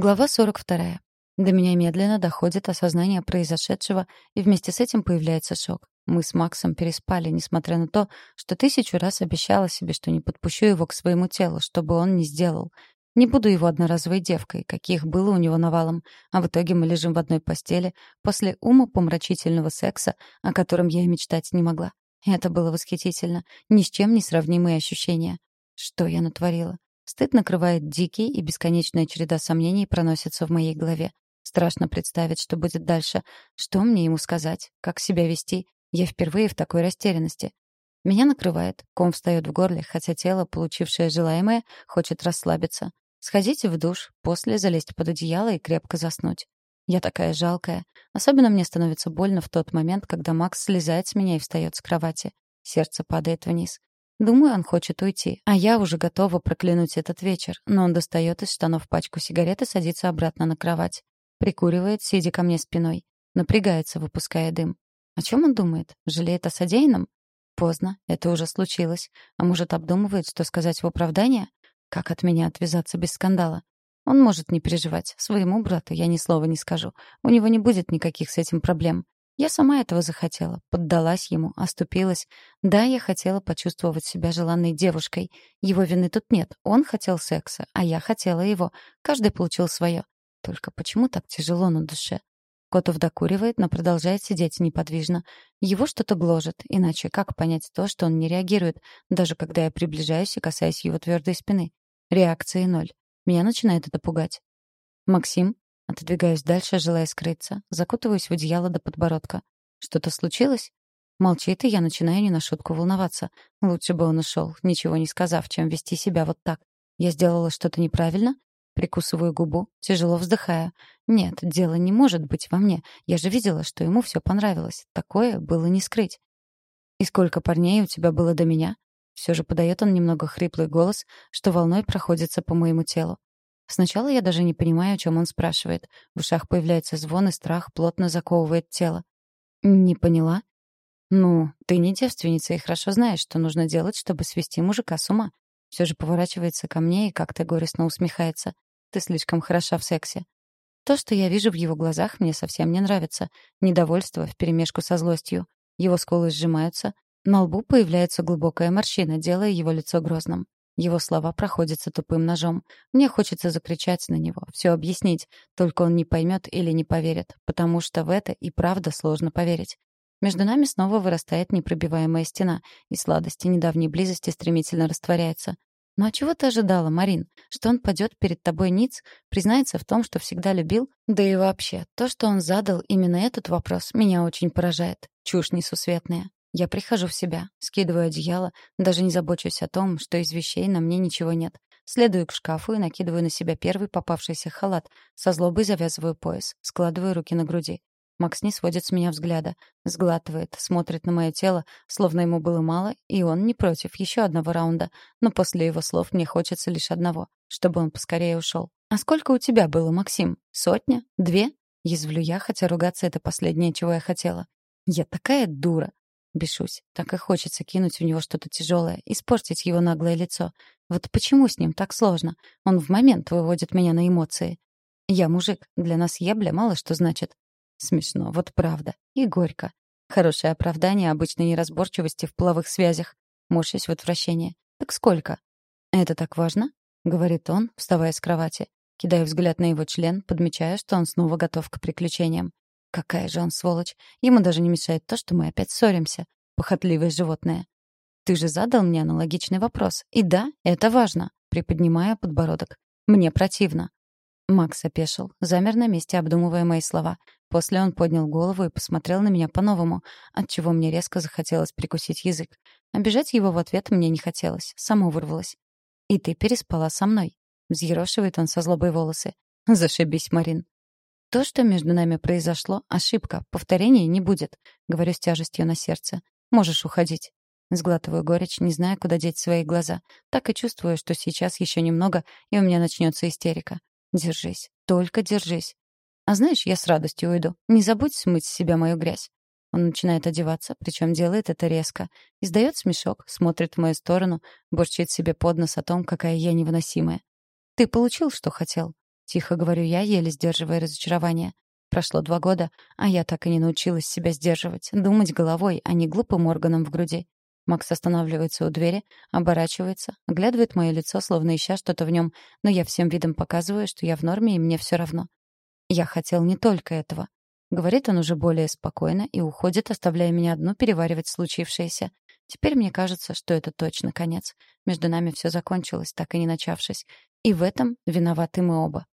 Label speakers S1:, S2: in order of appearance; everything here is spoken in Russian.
S1: Глава 42. До меня медленно доходит осознание произошедшего, и вместе с этим появляется шок. Мы с Максом переспали, несмотря на то, что тысячу раз обещала себе, что не подпущу его к своему телу, чтобы он не сделал. Не буду его одноразовой девкой, каких было у него навалом, а в итоге мы лежим в одной постели после умопомрачительного секса, о котором я и мечтать не могла. Это было восхитительно, ни с чем не сравнимые ощущения. Что я натворила? Стыд накрывает дикий, и бесконечная череда сомнений проносится в моей голове. Страшно представить, что будет дальше. Что мне ему сказать? Как себя вести? Я впервые в такой растерянности. Меня накрывает, ком встает в горле, хотя тело, получившее желаемое, хочет расслабиться. Сходите в душ, после залезть под одеяло и крепко заснуть. Я такая жалкая. Особенно мне становится больно в тот момент, когда Макс слезает с меня и встает с кровати. Сердце падает вниз. Думаю, он хочет уйти, а я уже готова проклянуть этот вечер, но он достает из штанов пачку сигарет и садится обратно на кровать. Прикуривает, сидя ко мне спиной. Напрягается, выпуская дым. О чем он думает? Жалеет о содеянном? Поздно, это уже случилось. А может, обдумывает, что сказать в оправдание? Как от меня отвязаться без скандала? Он может не переживать. Своему брату я ни слова не скажу. У него не будет никаких с этим проблем. Я сама этого захотела, поддалась ему, оступилась. Да, я хотела почувствовать себя желанной девушкой. Его вины тут нет. Он хотел секса, а я хотела его. Каждый получил свое. Только почему так тяжело на душе? Котов докуривает, но продолжает сидеть неподвижно. Его что-то гложет, иначе как понять то, что он не реагирует, даже когда я приближаюсь и касаюсь его твердой спины? Реакции ноль. Меня начинает это пугать. «Максим?» Отодвигаюсь дальше, желая скрыться. Закутываюсь в одеяло до подбородка. Что-то случилось? Молчит, и я начинаю не на шутку волноваться. Лучше бы он ушел, ничего не сказав, чем вести себя вот так. Я сделала что-то неправильно? Прикусываю губу, тяжело вздыхая. Нет, дело не может быть во мне. Я же видела, что ему все понравилось. Такое было не скрыть. «И сколько парней у тебя было до меня?» Все же подает он немного хриплый голос, что волной проходится по моему телу. Сначала я даже не понимаю, о чем он спрашивает. В ушах появляется звон, и страх плотно заковывает тело. «Не поняла?» «Ну, ты не девственница и хорошо знаешь, что нужно делать, чтобы свести мужика с ума». Все же поворачивается ко мне и как-то горестно усмехается. «Ты слишком хороша в сексе». То, что я вижу в его глазах, мне совсем не нравится. Недовольство вперемешку со злостью. Его скулы сжимаются. На лбу появляется глубокая морщина, делая его лицо грозным. Его слова проходятся тупым ножом. Мне хочется закричать на него, все объяснить, только он не поймет или не поверит, потому что в это и правда сложно поверить. Между нами снова вырастает непробиваемая стена, и сладости недавней близости стремительно растворяются. «Ну а чего ты ожидала, Марин? Что он падет перед тобой ниц, признается в том, что всегда любил? Да и вообще, то, что он задал именно этот вопрос, меня очень поражает. Чушь несусветная. Я прихожу в себя, скидываю одеяло, даже не забочусь о том, что из вещей на мне ничего нет. Следую к шкафу и накидываю на себя первый попавшийся халат. Со злобой завязываю пояс, складываю руки на груди. Макс не сводит с меня взгляда, сглатывает, смотрит на мое тело, словно ему было мало, и он не против еще одного раунда. Но после его слов мне хочется лишь одного, чтобы он поскорее ушел. «А сколько у тебя было, Максим? Сотня? Две?» Язвлю я, хотя ругаться — это последнее, чего я хотела. Я такая дура. Бешусь. Так и хочется кинуть в него что-то тяжелое, испортить его наглое лицо. Вот почему с ним так сложно? Он в момент выводит меня на эмоции. Я мужик, для нас ебля мало что значит. Смешно, вот правда. И горько. Хорошее оправдание обычной неразборчивости в половых связях. Морщусь в отвращение. Так сколько? Это так важно? Говорит он, вставая с кровати. Кидаю взгляд на его член, подмечая, что он снова готов к приключениям. Какая же он сволочь. Ему даже не мешает то, что мы опять ссоримся. Похотливое животное. Ты же задал мне аналогичный вопрос. И да, это важно. Приподнимая подбородок. Мне противно. Макс опешил, замер на месте, обдумывая мои слова. После он поднял голову и посмотрел на меня по-новому, отчего мне резко захотелось прикусить язык. Обижать его в ответ мне не хотелось, само вырвалось. «И ты переспала со мной», — взъерошивает он со злобой волосы. «Зашибись, Марин. То, что между нами произошло, ошибка, повторения не будет, говорю с тяжестью на сердце. Можешь уходить. Сглатываю горечь, не зная, куда деть свои глаза. Так и чувствую, что сейчас еще немного, и у меня начнется истерика. Держись, только держись. А знаешь, я с радостью уйду. Не забудь смыть с себя мою грязь. Он начинает одеваться, причем делает это резко. Издает смешок, смотрит в мою сторону, борчит себе под нос о том, какая я невыносимая. «Ты получил, что хотел?» Тихо говорю я, еле сдерживая разочарование. Прошло два года, а я так и не научилась себя сдерживать, думать головой, а не глупым органом в груди. Макс останавливается у двери, оборачивается, оглядывает мое лицо, словно ища что-то в нем, но я всем видом показываю, что я в норме и мне все равно. Я хотел не только этого. Говорит он уже более спокойно и уходит, оставляя меня одну переваривать случившееся. Теперь мне кажется, что это точно конец. Между нами все закончилось, так и не начавшись. И в этом виноваты мы оба.